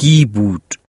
گی بود.